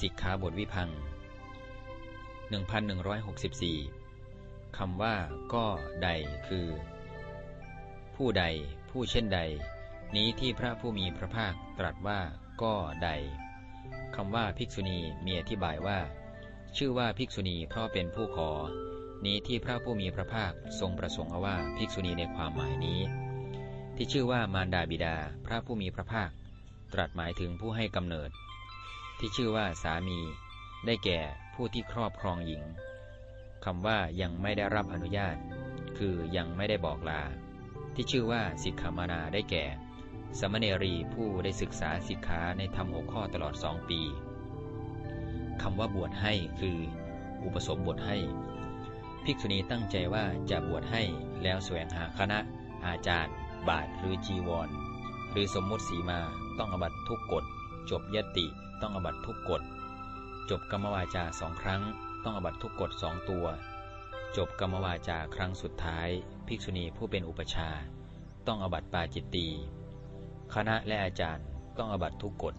สิกขาบทวิพัง1164 คำว่าก็ใดคือ ผู้ใด ผู้เช่นใด นี้ที่พระผู้มีพระภาคตรัสว่าก็ใดคำว่าภิกษุณีมีอธิบายว่า ชื่อว่าภิกษุณีเพราะเป็นผู้ขอ นี้ที่พระผู้มีพระภาคทรงประสงค์เอาว่าภิกษุณีในความหมายนี้ ที่ชื่อว่ามารดาบิดา พระผู้มีพระภาค ตรัสหมายถึงผู้ให้กำเนิด ที่ชื่อว่าสามี ได้แก่ผู้ที่ครอบครองหญิงคำว่ายังไม่ได้รับอนุญาต คือยังไม่ได้บอกลา ที่ชื่อว่าสิกขามานาได้แก่ สมณเณรีผู้ได้ศึกษาสิกขาในธรรมหกข้อตลอดสองปีคำว่าบวชให้คือ อุปสมบทให้ ภิกษุณีตั้งใจว่าจะบวชให้แล้วแสวงหาคณะ อาจารย์ บาทหรือจีวร หรือสมมุติสีมาต้องอบัตทุกกฎจบยติ ต้องอบัตทุกกฎ จบกรรมวาจาสองครั้ง ต้องอบัตทุกกฎสองตัว จบกรรมวาจาครั้งสุดท้าย ภิกษุณีผู้เป็นอุปชา ต้องอบัตปาจิตตีคณะและอาจารย์ต้องอบัตทุกกฎ